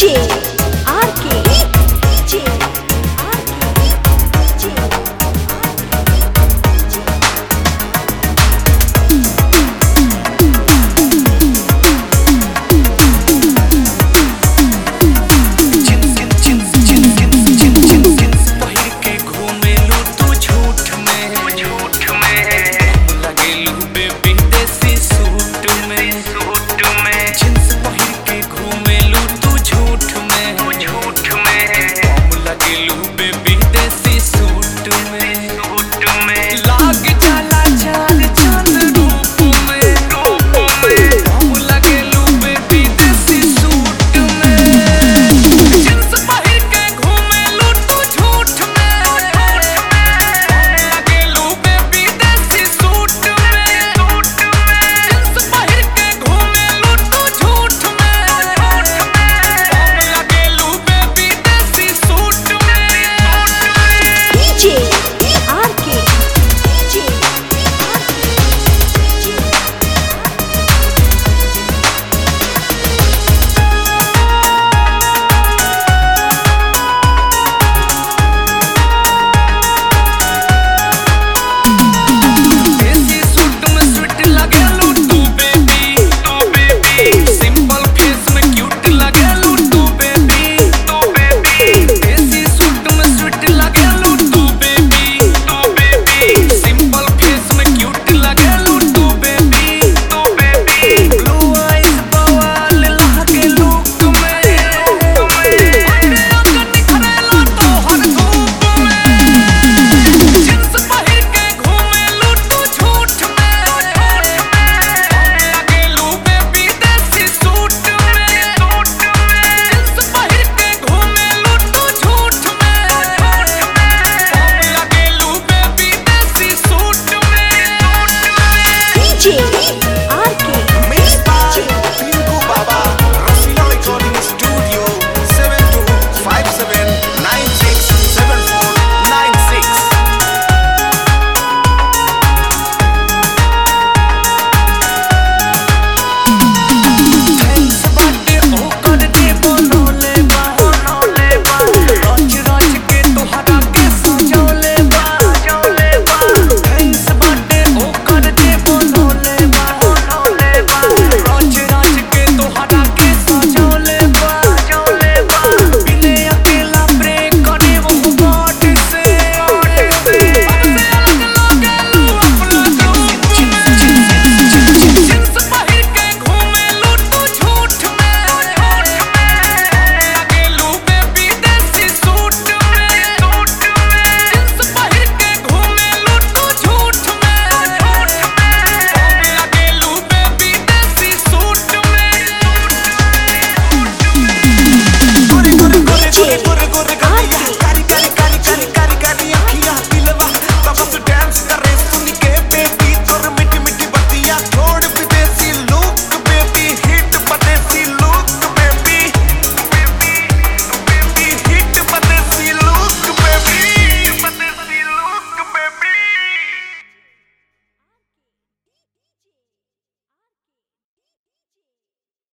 DJ